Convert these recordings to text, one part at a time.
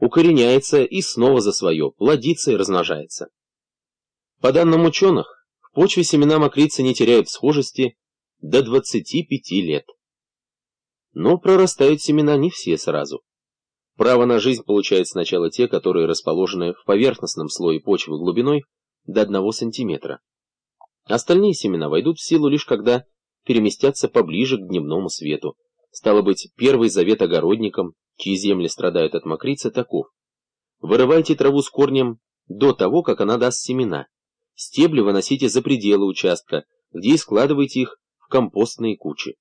укореняется и снова за свое, плодится и размножается. По данным ученых, в почве семена мокрицы не теряют схожести до 25 лет. Но прорастают семена не все сразу. Право на жизнь получают сначала те, которые расположены в поверхностном слое почвы глубиной до 1 см. Остальные семена войдут в силу лишь когда переместятся поближе к дневному свету. Стало быть, первый завет огородникам, чьи земли страдают от мокрицы, таков. Вырывайте траву с корнем до того, как она даст семена. Стебли выносите за пределы участка, где и складывайте их в компостные кучи.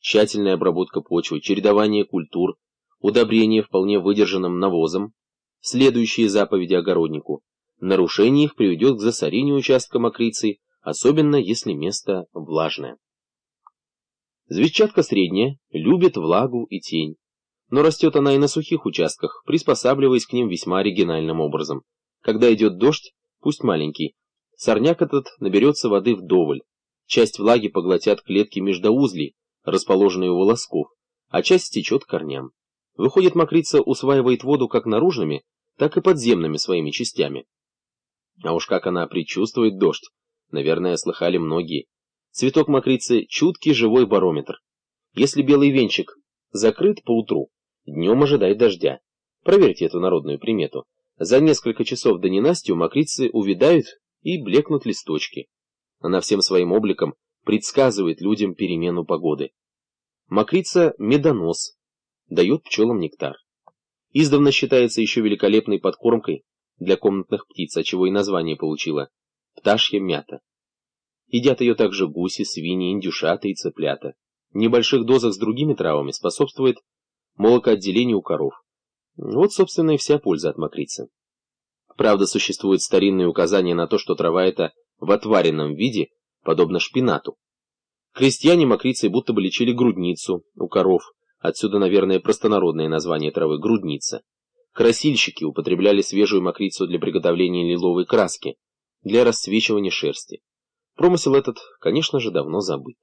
Тщательная обработка почвы, чередование культур, удобрение вполне выдержанным навозом, следующие заповеди огороднику. Нарушение их приведет к засорению участка мокрицы, особенно если место влажное. Звездчатка средняя, любит влагу и тень. Но растет она и на сухих участках, приспосабливаясь к ним весьма оригинальным образом. Когда идет дождь, пусть маленький, сорняк этот наберется воды вдоволь. Часть влаги поглотят клетки междоузлей, расположенные у волосков, а часть стечет к корням. Выходит, мокрица усваивает воду как наружными, так и подземными своими частями. А уж как она предчувствует дождь, наверное, слыхали многие. Цветок мокрицы – чуткий живой барометр. Если белый венчик закрыт по утру, днем ожидает дождя. Проверьте эту народную примету. За несколько часов до ненастья мокрицы увядают и блекнут листочки. Она всем своим обликом предсказывает людям перемену погоды. Мокрица – медонос, дает пчелам нектар. Издавна считается еще великолепной подкормкой для комнатных птиц, отчего и название получила – пташья мята. Едят ее также гуси, свиньи, индюшата и цыплята. В небольших дозах с другими травами способствует молокоотделению у коров. Вот, собственно, и вся польза от мокрицы. Правда, существуют старинные указания на то, что трава эта в отваренном виде, подобно шпинату. Крестьяне мокрицей будто бы лечили грудницу у коров, отсюда, наверное, простонародное название травы – грудница. Красильщики употребляли свежую мокрицу для приготовления лиловой краски, для расцвечивания шерсти. Промысел этот, конечно же, давно забыт.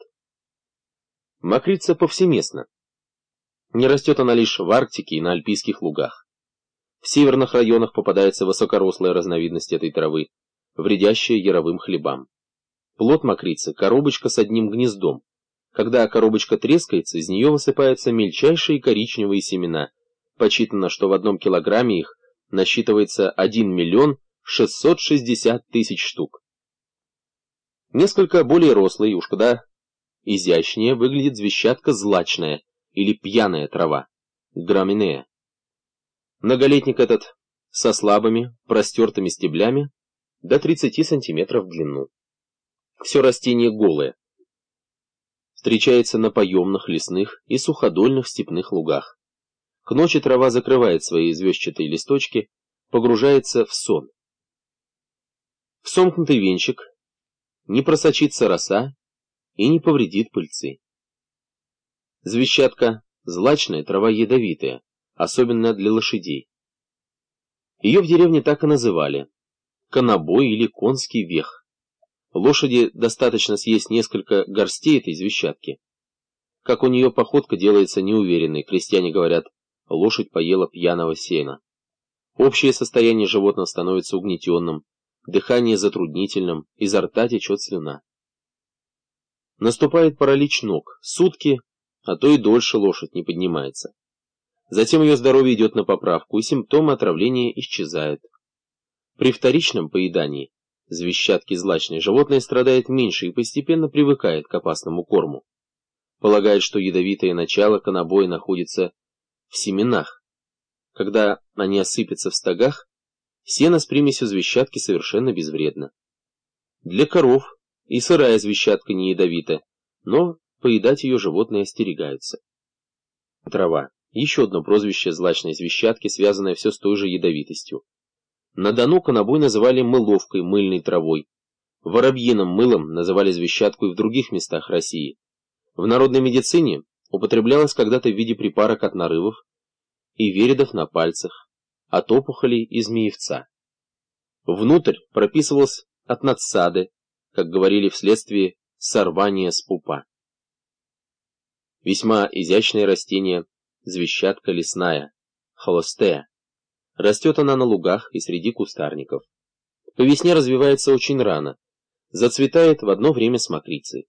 Мокрица повсеместна. Не растет она лишь в Арктике и на альпийских лугах. В северных районах попадается высокорослая разновидность этой травы, вредящая яровым хлебам. Плод мокрицы – коробочка с одним гнездом. Когда коробочка трескается, из нее высыпаются мельчайшие коричневые семена. Почитано, что в одном килограмме их насчитывается 1 миллион 660 тысяч штук. Несколько более рослый, уж куда изящнее, выглядит звещатка злачная или пьяная трава, граминея. Многолетник этот со слабыми, простертыми стеблями до 30 сантиметров в длину. Все растение голое. Встречается на поемных, лесных и суходольных степных лугах. К ночи трава закрывает свои звездчатые листочки, погружается в сон. В сомкнутый венчик не просочится роса и не повредит пыльцы. Звещатка – злачная, трава ядовитая, особенно для лошадей. Ее в деревне так и называли – конобой или конский вех. Лошади достаточно съесть несколько горстей этой звещатки. Как у нее походка делается неуверенной, крестьяне говорят, лошадь поела пьяного сена. Общее состояние животного становится угнетенным, дыхание затруднительным, изо рта течет слюна. Наступает паралич ног, сутки, а то и дольше лошадь не поднимается. Затем ее здоровье идет на поправку, и симптомы отравления исчезают. При вторичном поедании звещатки злачной животное страдает меньше и постепенно привыкает к опасному корму. Полагает, что ядовитое начало конобоя находится в семенах. Когда они осыпятся в стогах, Сено с примесью звещатки совершенно безвредно. Для коров и сырая звещатка не ядовита, но поедать ее животные остерегаются. Трава. Еще одно прозвище злачной звещатки, связанное все с той же ядовитостью. На Дону конобой называли мыловкой, мыльной травой. Воробьиным мылом называли звещатку и в других местах России. В народной медицине употреблялась когда-то в виде припарок от нарывов и вередов на пальцах, от опухолей и змеевца. Внутрь прописывалось от надсады, как говорили вследствие сорвания с пупа. Весьма изящное растение, звещатка лесная, холостея. Растет она на лугах и среди кустарников. По весне развивается очень рано. Зацветает в одно время с мокрицей.